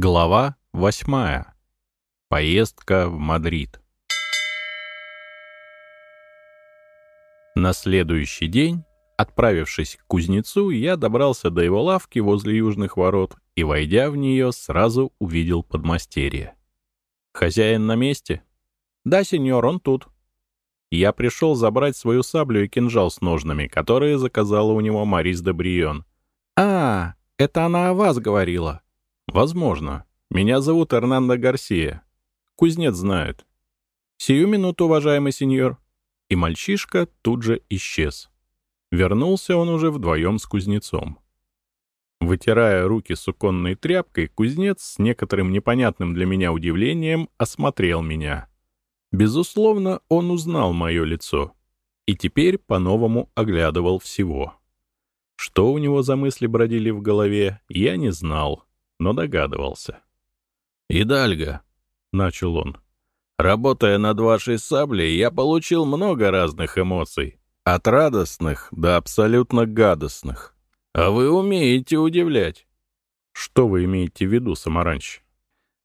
Глава восьмая. Поездка в Мадрид. На следующий день, отправившись к кузнецу, я добрался до его лавки возле южных ворот и, войдя в нее, сразу увидел подмастерье. «Хозяин на месте?» «Да, сеньор, он тут». Я пришел забрать свою саблю и кинжал с ножнами, которые заказала у него Марис де Брион. «А, это она о вас говорила», «Возможно. Меня зовут Эрнандо Гарсия. Кузнец знает». «Сию минуту, уважаемый сеньор». И мальчишка тут же исчез. Вернулся он уже вдвоем с кузнецом. Вытирая руки суконной тряпкой, кузнец с некоторым непонятным для меня удивлением осмотрел меня. Безусловно, он узнал мое лицо и теперь по-новому оглядывал всего. Что у него за мысли бродили в голове, я не знал но догадывался. «Идальга», — начал он, — «работая над вашей саблей, я получил много разных эмоций, от радостных до абсолютно гадостных. А вы умеете удивлять». «Что вы имеете в виду, Самаранч?»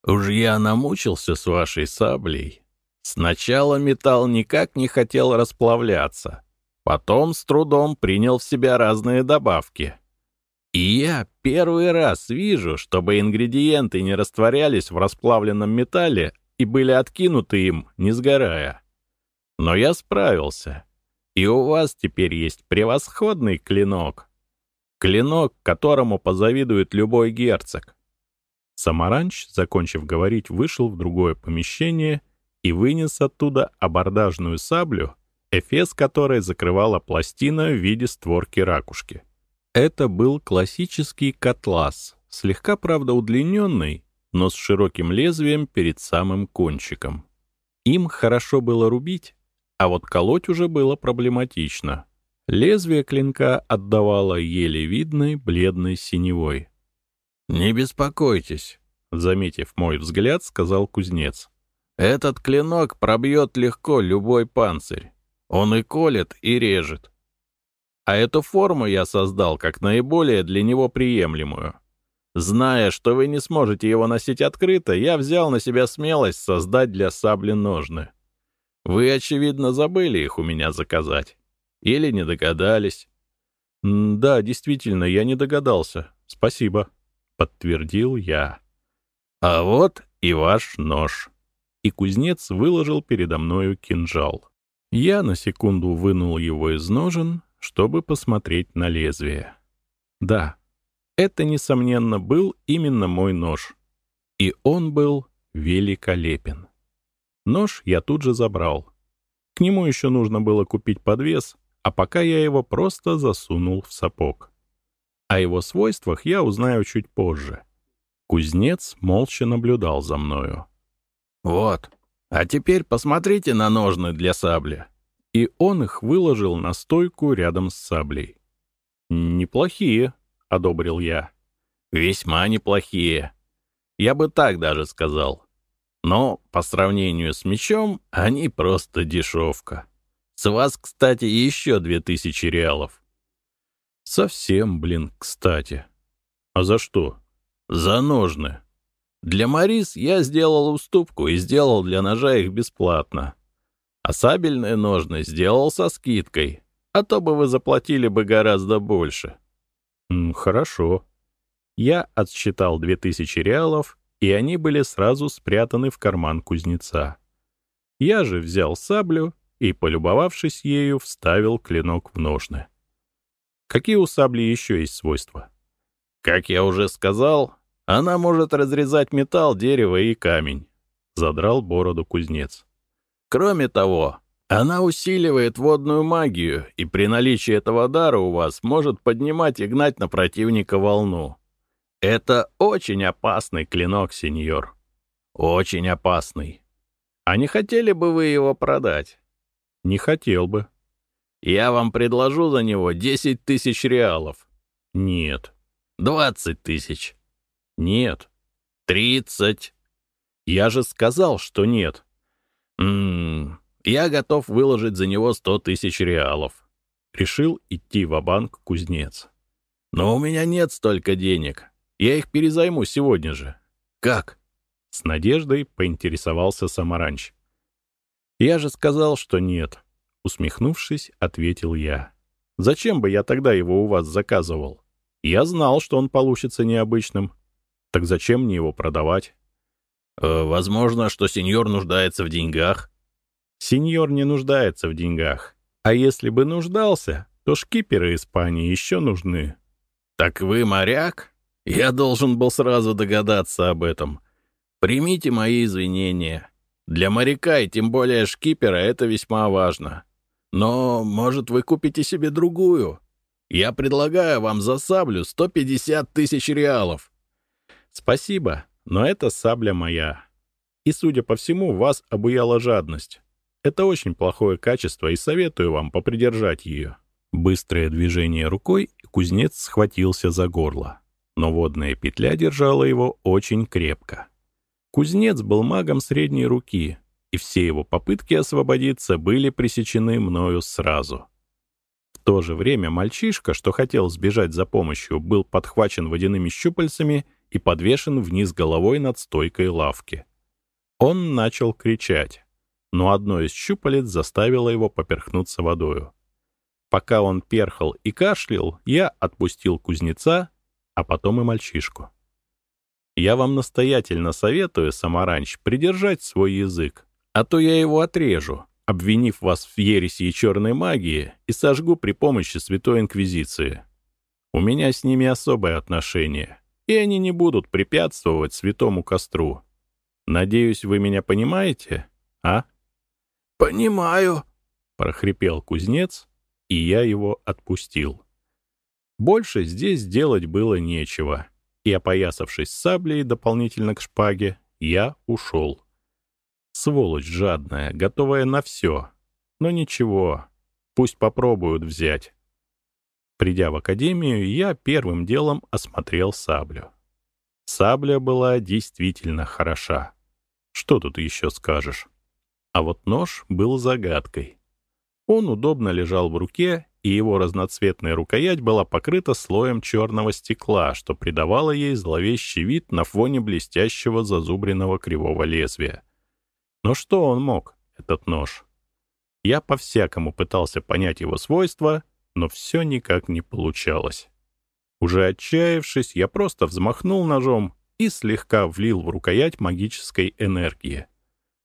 «Уж я намучился с вашей саблей. Сначала металл никак не хотел расплавляться, потом с трудом принял в себя разные добавки». И я первый раз вижу, чтобы ингредиенты не растворялись в расплавленном металле и были откинуты им, не сгорая. Но я справился. И у вас теперь есть превосходный клинок. Клинок, которому позавидует любой герцог. Самаранч, закончив говорить, вышел в другое помещение и вынес оттуда абордажную саблю, эфес которой закрывала пластина в виде створки ракушки. Это был классический котлас, слегка, правда, удлиненный, но с широким лезвием перед самым кончиком. Им хорошо было рубить, а вот колоть уже было проблематично. Лезвие клинка отдавало еле видной бледной синевой. «Не беспокойтесь», — заметив мой взгляд, сказал кузнец. «Этот клинок пробьет легко любой панцирь. Он и колет, и режет. А эту форму я создал как наиболее для него приемлемую. Зная, что вы не сможете его носить открыто, я взял на себя смелость создать для сабли ножны. Вы, очевидно, забыли их у меня заказать. Или не догадались. «Да, действительно, я не догадался. Спасибо», — подтвердил я. «А вот и ваш нож». И кузнец выложил передо мною кинжал. Я на секунду вынул его из ножен, чтобы посмотреть на лезвие. Да, это, несомненно, был именно мой нож. И он был великолепен. Нож я тут же забрал. К нему еще нужно было купить подвес, а пока я его просто засунул в сапог. О его свойствах я узнаю чуть позже. Кузнец молча наблюдал за мною. «Вот, а теперь посмотрите на ножны для сабли», и он их выложил на стойку рядом с саблей. «Неплохие», — одобрил я. «Весьма неплохие. Я бы так даже сказал. Но по сравнению с мечом они просто дешевка. С вас, кстати, еще две тысячи реалов». «Совсем, блин, кстати. А за что?» «За ножны. Для Марис я сделал уступку и сделал для ножа их бесплатно. А сабельные ножны сделал со скидкой, а то бы вы заплатили бы гораздо больше. Хорошо. Я отсчитал две тысячи реалов, и они были сразу спрятаны в карман кузнеца. Я же взял саблю и, полюбовавшись ею, вставил клинок в ножны. Какие у сабли еще есть свойства? Как я уже сказал, она может разрезать металл, дерево и камень. Задрал бороду кузнец. Кроме того, она усиливает водную магию, и при наличии этого дара у вас может поднимать и гнать на противника волну. Это очень опасный клинок, сеньор. Очень опасный. А не хотели бы вы его продать? Не хотел бы. Я вам предложу за него 10 тысяч реалов. Нет. 20 тысяч. Нет. 30. Я же сказал, что нет. «Ммм, я готов выложить за него сто тысяч реалов». Решил идти в банк кузнец. «Но у меня нет столько денег. Я их перезайму сегодня же. Как?» С надеждой поинтересовался Самаранч. «Я же сказал, что нет», — усмехнувшись, ответил я. «Зачем бы я тогда его у вас заказывал? Я знал, что он получится необычным. Так зачем мне его продавать?» Э, «Возможно, что сеньор нуждается в деньгах». «Сеньор не нуждается в деньгах. А если бы нуждался, то шкиперы Испании еще нужны». «Так вы моряк? Я должен был сразу догадаться об этом. Примите мои извинения. Для моряка и тем более шкипера это весьма важно. Но, может, вы купите себе другую? Я предлагаю вам за саблю 150 тысяч реалов». «Спасибо, но это сабля моя. И, судя по всему, вас обуяла жадность. Это очень плохое качество, и советую вам попридержать ее». Быстрое движение рукой, и кузнец схватился за горло. Но водная петля держала его очень крепко. Кузнец был магом средней руки, и все его попытки освободиться были пресечены мною сразу. В то же время мальчишка, что хотел сбежать за помощью, был подхвачен водяными щупальцами и подвешен вниз головой над стойкой лавки. Он начал кричать, но одно из щупалец заставило его поперхнуться водою. Пока он перхал и кашлял, я отпустил кузнеца, а потом и мальчишку. Я вам настоятельно советую, Самаранч, придержать свой язык, а то я его отрежу, обвинив вас в ереси и черной магии и сожгу при помощи Святой Инквизиции. У меня с ними особое отношение, и они не будут препятствовать святому костру. Надеюсь, вы меня понимаете, а? «Понимаю», — прохрипел кузнец, и я его отпустил. Больше здесь делать было нечего, и, опоясавшись саблей дополнительно к шпаге, я ушел. Сволочь жадная, готовая на все. Но ничего, пусть попробуют взять. Придя в академию, я первым делом осмотрел саблю. Сабля была действительно хороша. Что тут еще скажешь? А вот нож был загадкой. Он удобно лежал в руке, и его разноцветная рукоять была покрыта слоем черного стекла, что придавало ей зловещий вид на фоне блестящего зазубренного кривого лезвия. Но что он мог, этот нож? Я по-всякому пытался понять его свойства, но все никак не получалось. Уже отчаявшись, я просто взмахнул ножом и слегка влил в рукоять магической энергии.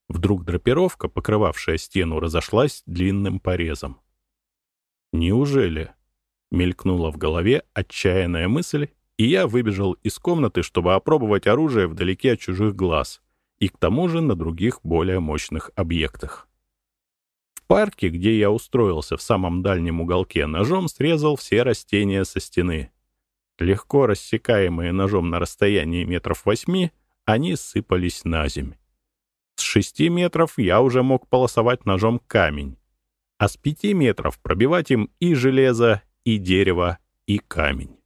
Вдруг драпировка, покрывавшая стену, разошлась длинным порезом. «Неужели?» — мелькнула в голове отчаянная мысль, и я выбежал из комнаты, чтобы опробовать оружие вдалеке от чужих глаз и к тому же на других более мощных объектах. Парке, где я устроился в самом дальнем уголке, ножом срезал все растения со стены. Легко рассекаемые ножом на расстоянии метров восьми, они сыпались на земь. С шести метров я уже мог полосовать ножом камень, а с пяти метров пробивать им и железо, и дерево, и камень.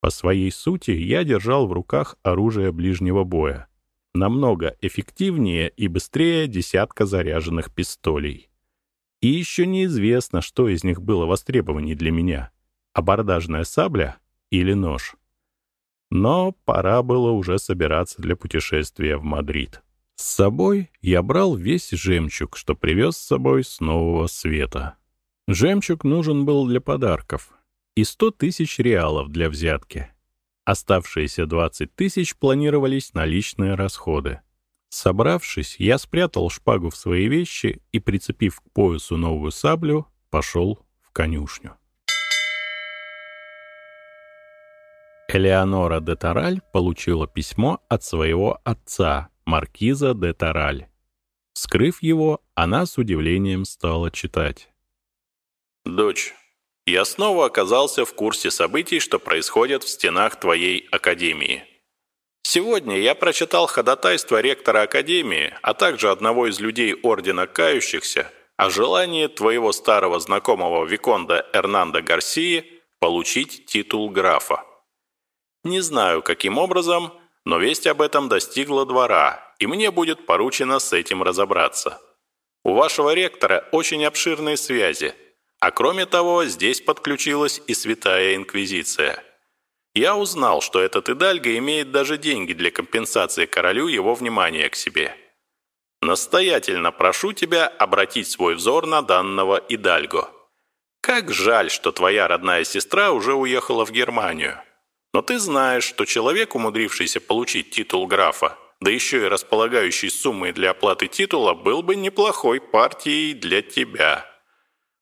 По своей сути я держал в руках оружие ближнего боя, намного эффективнее и быстрее десятка заряженных пистолей. И еще неизвестно, что из них было востребованнее для меня — абордажная сабля или нож. Но пора было уже собираться для путешествия в Мадрид. С собой я брал весь жемчуг, что привез с собой с Нового Света. Жемчуг нужен был для подарков и сто тысяч реалов для взятки. Оставшиеся двадцать тысяч планировались на личные расходы. Собравшись, я спрятал шпагу в свои вещи и, прицепив к поясу новую саблю, пошел в конюшню. Элеонора де Тараль получила письмо от своего отца, маркиза де Тараль. Скрыв его, она с удивлением стала читать. «Дочь, я снова оказался в курсе событий, что происходят в стенах твоей академии. Сегодня я прочитал ходатайство ректора академии, а также одного из людей Ордена Кающихся о желании твоего старого знакомого Виконда Эрнанда Гарсии получить титул графа. Не знаю, каким образом, но весть об этом достигла двора, и мне будет поручено с этим разобраться. У вашего ректора очень обширные связи, а кроме того, здесь подключилась и Святая Инквизиция. Я узнал, что этот Идальго имеет даже деньги для компенсации королю его внимания к себе. Настоятельно прошу тебя обратить свой взор на данного Идальго. Как жаль, что твоя родная сестра уже уехала в Германию. Но ты знаешь, что человек, умудрившийся получить титул графа, да еще и располагающий суммой для оплаты титула, был бы неплохой партией для тебя.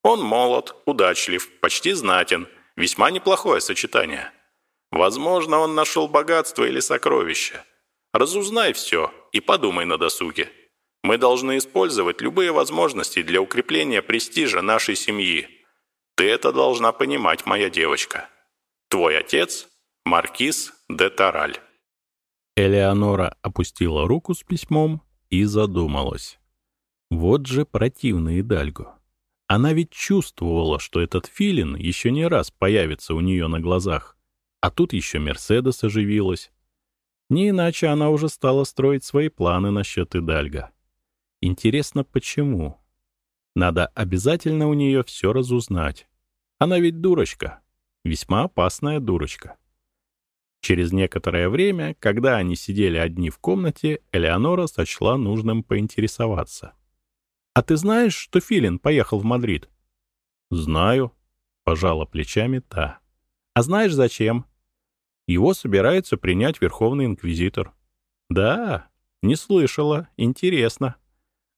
Он молод, удачлив, почти знатен, весьма неплохое сочетание. Возможно, он нашел богатство или сокровище. Разузнай все и подумай на досуге. Мы должны использовать любые возможности для укрепления престижа нашей семьи. Ты это должна понимать, моя девочка. Твой отец – Маркиз де Тараль. Элеонора опустила руку с письмом и задумалась. Вот же противный Идальго. Она ведь чувствовала, что этот филин еще не раз появится у нее на глазах. А тут еще Мерседес оживилась. Не иначе она уже стала строить свои планы насчет Идальга. Интересно, почему? Надо обязательно у нее все разузнать. Она ведь дурочка. Весьма опасная дурочка. Через некоторое время, когда они сидели одни в комнате, Элеонора сочла нужным поинтересоваться. «А ты знаешь, что Филин поехал в Мадрид?» «Знаю», — пожала плечами та. «А знаешь, зачем?» «Его собирается принять Верховный Инквизитор». «Да, не слышала. Интересно».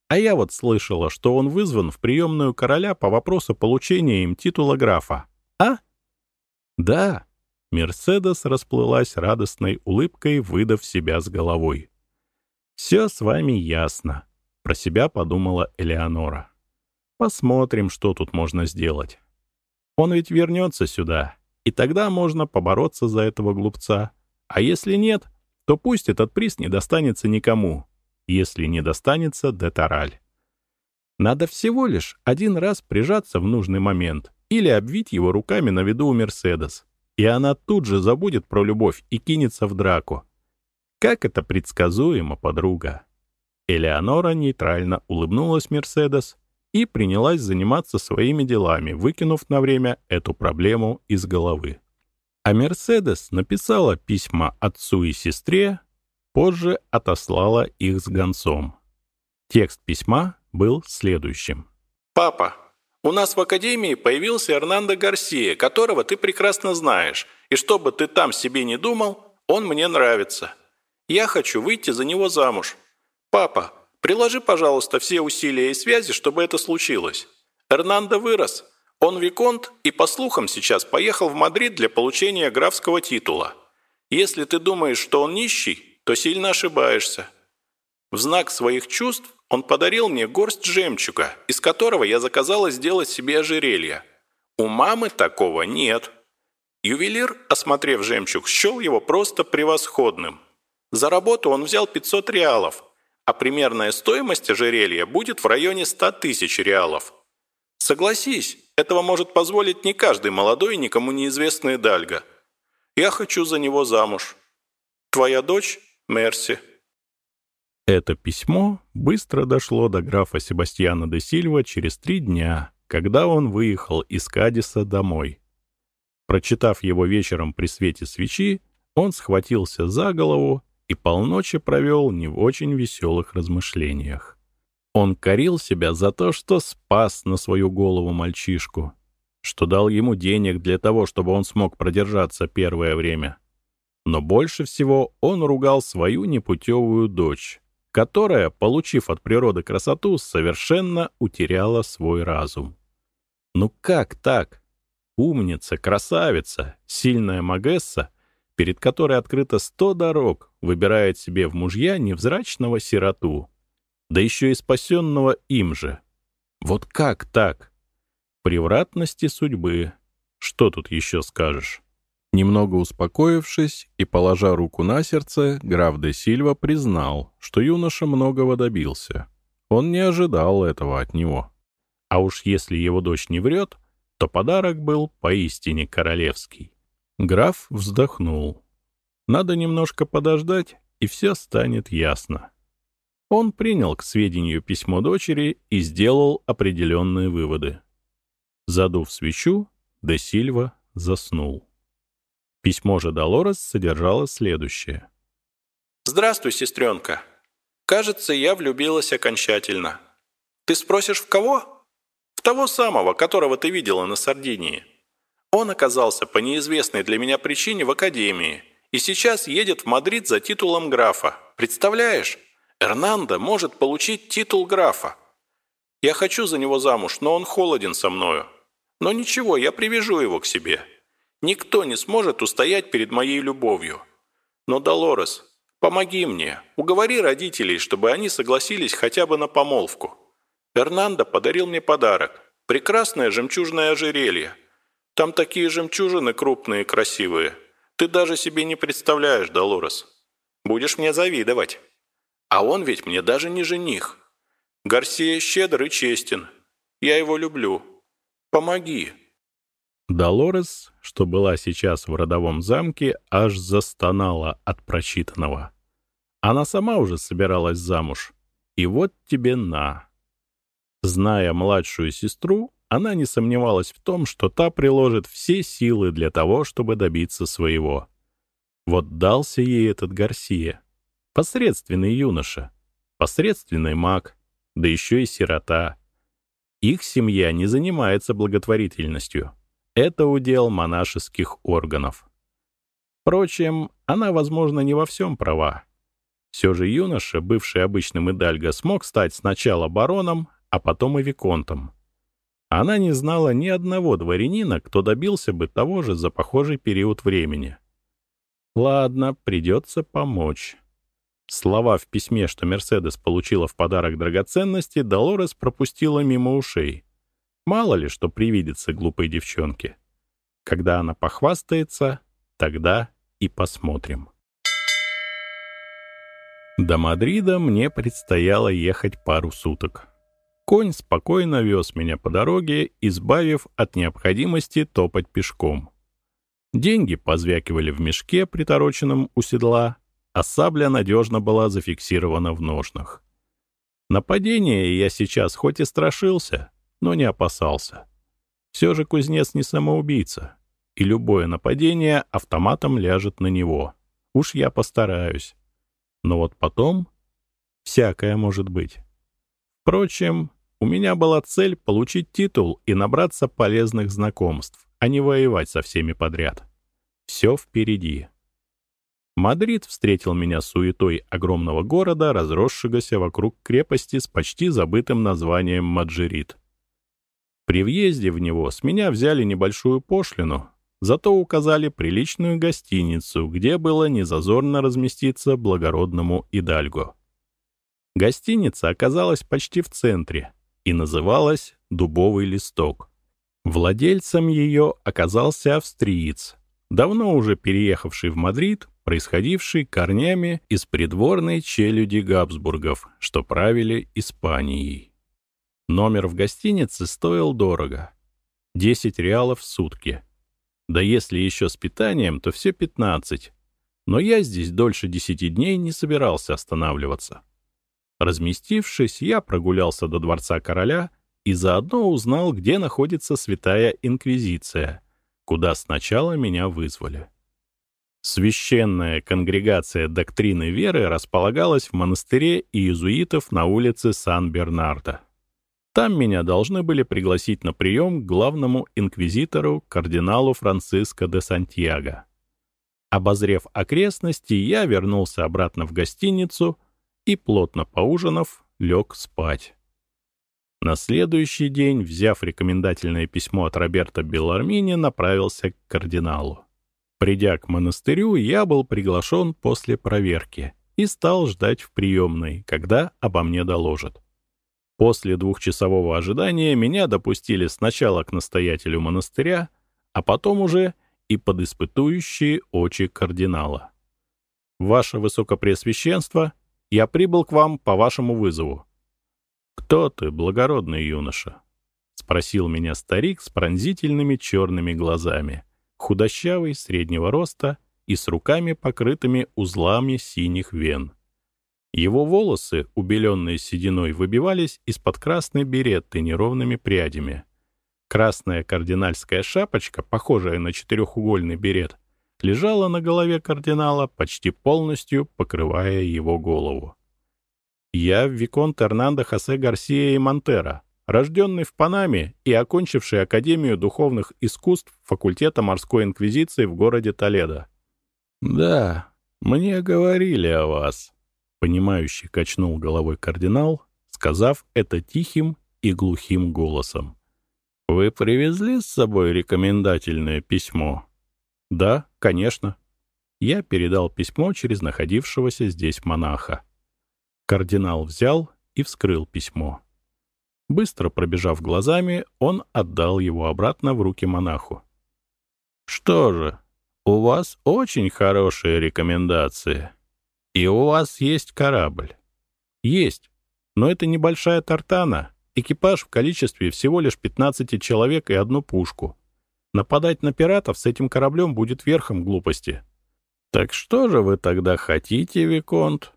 А я вот слышала, что он вызван в приемную короля по вопросу получения им титула графа. А? Да, Мерседес расплылась радостной улыбкой, выдав себя с головой. «Все с вами ясно», — про себя подумала Элеонора. «Посмотрим, что тут можно сделать. Он ведь вернется сюда, и тогда можно побороться за этого глупца. А если нет, то пусть этот приз не достанется никому, если не достанется Детараль. Надо всего лишь один раз прижаться в нужный момент или обвить его руками на виду у Мерседес, и она тут же забудет про любовь и кинется в драку. Как это предсказуемо, подруга. Элеонора нейтрально улыбнулась Мерседес и принялась заниматься своими делами, выкинув на время эту проблему из головы. А Мерседес написала письма отцу и сестре, позже отослала их с гонцом. Текст письма был следующим. «Папа, у нас в Академии появился Эрнандо Гарсия, которого ты прекрасно знаешь, и что бы ты там себе не думал, он мне нравится. Я хочу выйти за него замуж. Папа, приложи, пожалуйста, все усилия и связи, чтобы это случилось. Эрнандо вырос. Он виконт и, по слухам, сейчас поехал в Мадрид для получения графского титула. Если ты думаешь, что он нищий, то сильно ошибаешься. В знак своих чувств он подарил мне горсть жемчуга, из которого я заказала сделать себе ожерелье. У мамы такого нет. Ювелир, осмотрев жемчуг, счел его просто превосходным. За работу он взял 500 реалов, а примерная стоимость ожерелья будет в районе 100 тысяч реалов. Согласись, этого может позволить не каждый молодой никому неизвестный Дальга. Я хочу за него замуж. Твоя дочь Мерси. Это письмо быстро дошло до графа Себастьяна де Сильва через три дня, когда он выехал из Кадиса домой. Прочитав его вечером при свете свечи, он схватился за голову и полночи провел не в очень веселых размышлениях. Он корил себя за то, что спас на свою голову мальчишку, что дал ему денег для того, чтобы он смог продержаться первое время. Но больше всего он ругал свою непутевую дочь, которая, получив от природы красоту, совершенно утеряла свой разум. Ну как так? Умница, красавица, сильная Магесса, перед которой открыто сто дорог, выбирает себе в мужья невзрачного сироту, да еще и спасенного им же. Вот как так? Превратности судьбы. Что тут еще скажешь? Немного успокоившись и положа руку на сердце, граф де Сильва признал, что юноша многого добился. Он не ожидал этого от него. А уж если его дочь не врет, то подарок был поистине королевский. Граф вздохнул. Надо немножко подождать, и все станет ясно. Он принял к сведению письмо дочери и сделал определенные выводы. Задув свечу, де Сильва заснул. Письмо же Долорес содержало следующее. «Здравствуй, сестренка. Кажется, я влюбилась окончательно. Ты спросишь, в кого? В того самого, которого ты видела на Сардинии. Он оказался по неизвестной для меня причине в академии и сейчас едет в Мадрид за титулом графа. Представляешь? Эрнандо может получить титул графа. Я хочу за него замуж, но он холоден со мною. Но ничего, я привяжу его к себе. Никто не сможет устоять перед моей любовью. Но, Долорес, помоги мне, уговори родителей, чтобы они согласились хотя бы на помолвку. Эрнандо подарил мне подарок. Прекрасное жемчужное ожерелье. Там такие жемчужины крупные и красивые. Ты даже себе не представляешь, Долорес. Будешь мне завидовать. А он ведь мне даже не жених. Гарсия щедр и честен. Я его люблю. Помоги». Долорес, что была сейчас в родовом замке, аж застонала от прочитанного. Она сама уже собиралась замуж. И вот тебе на. Зная младшую сестру, она не сомневалась в том, что та приложит все силы для того, чтобы добиться своего. Вот дался ей этот Гарсия. Посредственный юноша, посредственный маг, да еще и сирота. Их семья не занимается благотворительностью. Это удел монашеских органов. Впрочем, она, возможно, не во всем права. Все же юноша, бывший обычным Идальго, смог стать сначала бароном, а потом и виконтом. Она не знала ни одного дворянина, кто добился бы того же за похожий период времени. Ладно, придется помочь. Слова в письме, что Мерседес получила в подарок драгоценности, Долорес пропустила мимо ушей. Мало ли, что привидится глупой девчонке. Когда она похвастается, тогда и посмотрим. До Мадрида мне предстояло ехать пару суток. Конь спокойно вез меня по дороге, избавив от необходимости топать пешком. Деньги позвякивали в мешке, притороченном у седла, а сабля надежно была зафиксирована в ножнах. Нападение я сейчас хоть и страшился, но не опасался. Все же кузнец не самоубийца, и любое нападение автоматом ляжет на него. Уж я постараюсь. Но вот потом всякое может быть. Впрочем, у меня была цель получить титул и набраться полезных знакомств, а не воевать со всеми подряд. Все впереди. Мадрид встретил меня суетой огромного города, разросшегося вокруг крепости с почти забытым названием Маджирит. При въезде в него с меня взяли небольшую пошлину, зато указали приличную гостиницу, где было незазорно разместиться благородному Идальго. Гостиница оказалась почти в центре, и называлась «Дубовый листок». Владельцем ее оказался австриец, давно уже переехавший в Мадрид, происходивший корнями из придворной челюди Габсбургов, что правили Испанией. Номер в гостинице стоил дорого — 10 реалов в сутки. Да если еще с питанием, то все 15. Но я здесь дольше 10 дней не собирался останавливаться. Разместившись, я прогулялся до дворца короля и заодно узнал, где находится Святая Инквизиция, куда сначала меня вызвали. Священная конгрегация доктрины веры располагалась в монастыре иезуитов на улице Сан-Бернардо. Там меня должны были пригласить на прием к главному инквизитору, кардиналу Франциско де Сантьяго. Обозрев окрестности, я вернулся обратно в гостиницу — и, плотно поужинав, лег спать. На следующий день, взяв рекомендательное письмо от Роберта Белармини, направился к кардиналу. Придя к монастырю, я был приглашен после проверки и стал ждать в приемной, когда обо мне доложат. После двухчасового ожидания меня допустили сначала к настоятелю монастыря, а потом уже и под испытующие очи кардинала. «Ваше Высокопреосвященство», я прибыл к вам по вашему вызову». «Кто ты, благородный юноша?» — спросил меня старик с пронзительными черными глазами, худощавый, среднего роста и с руками, покрытыми узлами синих вен. Его волосы, убеленные сединой, выбивались из-под красной беретты неровными прядями. Красная кардинальская шапочка, похожая на четырехугольный берет, лежала на голове кардинала, почти полностью покрывая его голову. Я Виконт Эрнандо Хосе Гарсия и Монтера, рожденный в Панаме и окончивший Академию духовных искусств факультета морской инквизиции в городе Толедо. «Да, мне говорили о вас», — понимающий качнул головой кардинал, сказав это тихим и глухим голосом. «Вы привезли с собой рекомендательное письмо?» «Да, конечно». Я передал письмо через находившегося здесь монаха. Кардинал взял и вскрыл письмо. Быстро пробежав глазами, он отдал его обратно в руки монаху. «Что же, у вас очень хорошие рекомендации. И у вас есть корабль». «Есть, но это небольшая тартана, экипаж в количестве всего лишь 15 человек и одну пушку. Нападать на пиратов с этим кораблем будет верхом глупости». «Так что же вы тогда хотите, Виконт?»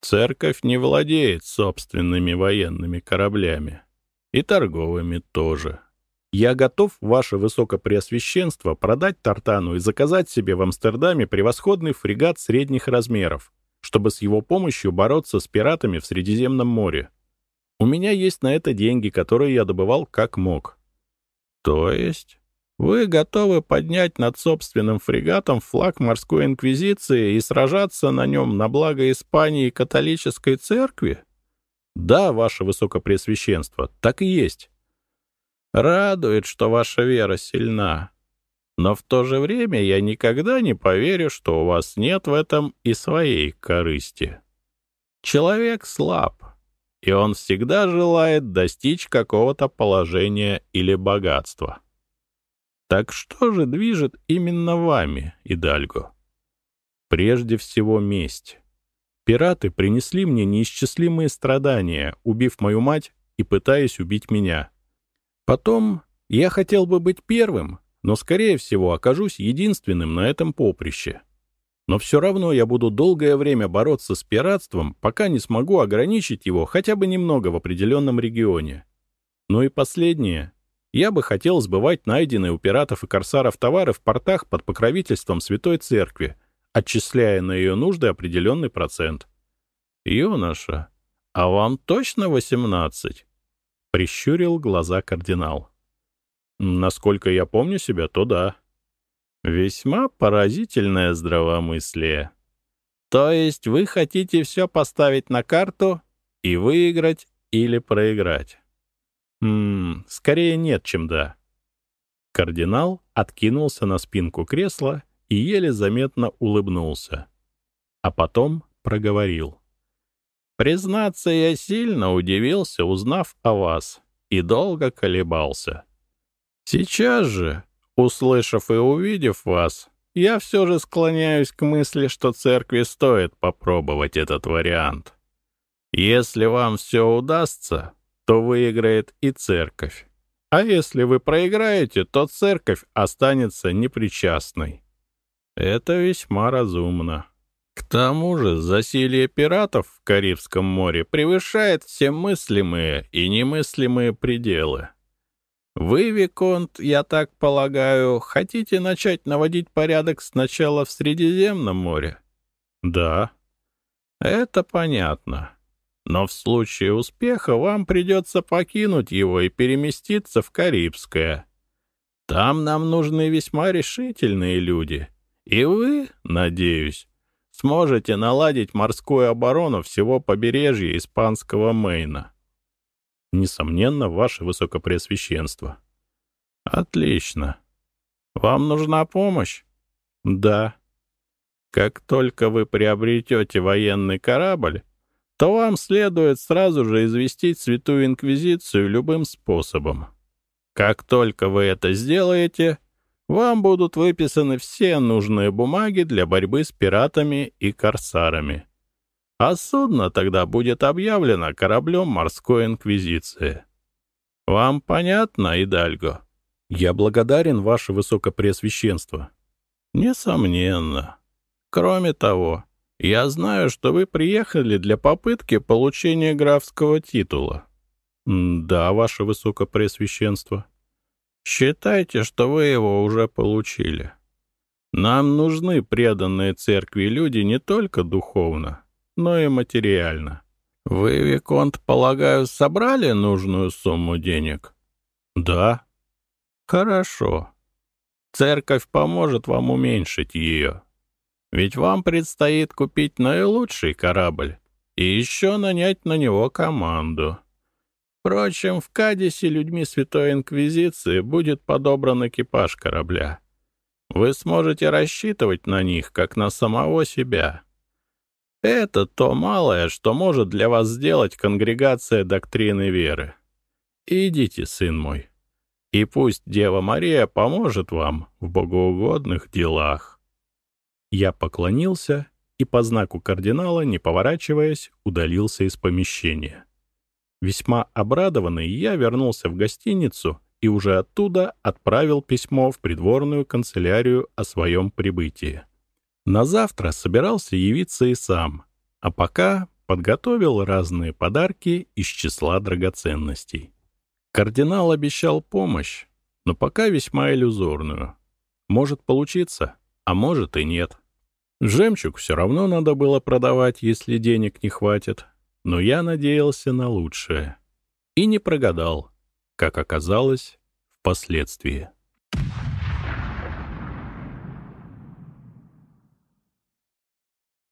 Церковь не владеет собственными военными кораблями. И торговыми тоже. Я готов, ваше высокопреосвященство, продать Тартану и заказать себе в Амстердаме превосходный фрегат средних размеров, чтобы с его помощью бороться с пиратами в Средиземном море. У меня есть на это деньги, которые я добывал как мог. То есть вы готовы поднять над собственным фрегатом флаг морской инквизиции и сражаться на нем на благо Испании и католической церкви? Да, ваше высокопреосвященство, так и есть. Радует, что ваша вера сильна. Но в то же время я никогда не поверю, что у вас нет в этом и своей корысти. Человек слаб, и он всегда желает достичь какого-то положения или богатства. Так что же движет именно вами, Идальго? Прежде всего месть. Пираты принесли мне неисчислимые страдания, убив мою мать и пытаясь убить меня. Потом я хотел бы быть первым, но, скорее всего, окажусь единственным на этом поприще. Но все равно я буду долгое время бороться с пиратством, пока не смогу ограничить его хотя бы немного в определенном регионе. Ну и последнее. Я бы хотел сбывать найденные у пиратов и корсаров товары в портах под покровительством Святой Церкви, отчисляя на ее нужды определенный процент. «Юноша, а вам точно восемнадцать?» — прищурил глаза кардинал. «Насколько я помню себя, то да». «Весьма поразительное здравомыслие. То есть вы хотите все поставить на карту и выиграть или проиграть?» Ммм, скорее нет, чем да. Кардинал откинулся на спинку кресла и еле заметно улыбнулся. А потом проговорил. «Признаться, я сильно удивился, узнав о вас, и долго колебался. Сейчас же, услышав и увидев вас, я все же склоняюсь к мысли, что церкви стоит попробовать этот вариант. Если вам все удастся, то выиграет и церковь. А если вы проиграете, то церковь останется непричастной. Это весьма разумно. К тому же засилие пиратов в Карибском море превышает все мыслимые и немыслимые пределы. Вы, Виконт, я так полагаю, хотите начать наводить порядок сначала в Средиземном море? Да. Это понятно. Но в случае успеха вам придется покинуть его и переместиться в Карибское. Там нам нужны весьма решительные люди. И вы, надеюсь, сможете наладить морскую оборону всего побережья испанского Мейна. Несомненно, ваше высокопреосвященство. Отлично. Вам нужна помощь? Да. Как только вы приобретете военный корабль, то вам следует сразу же известить Святую Инквизицию любым способом. Как только вы это сделаете, вам будут выписаны все нужные бумаги для борьбы с пиратами и корсарами. А судно тогда будет объявлено кораблем морской инквизиции. Вам понятно, Идальго? Я благодарен, ваше высокопреосвященство. Несомненно. Кроме того, я знаю, что вы приехали для попытки получения графского титула. Да, ваше высокопреосвященство. Считайте, что вы его уже получили. Нам нужны преданные церкви люди не только духовно, но и материально. Вы, Виконт, полагаю, собрали нужную сумму денег? Да. Хорошо. Церковь поможет вам уменьшить ее. Ведь вам предстоит купить наилучший корабль и еще нанять на него команду. Впрочем, в Кадисе людьми Святой Инквизиции будет подобран экипаж корабля. Вы сможете рассчитывать на них, как на самого себя. Это то малое, что может для вас сделать конгрегация доктрины веры. Идите, сын мой, и пусть Дева Мария поможет вам в богоугодных делах. Я поклонился и по знаку кардинала, не поворачиваясь, удалился из помещения. Весьма обрадованный, я вернулся в гостиницу и уже оттуда отправил письмо в придворную канцелярию о своем прибытии. На завтра собирался явиться и сам, а пока подготовил разные подарки из числа драгоценностей. Кардинал обещал помощь, но пока весьма иллюзорную. Может получиться, а может и нет. Жемчуг все равно надо было продавать, если денег не хватит, но я надеялся на лучшее. И не прогадал, как оказалось впоследствии.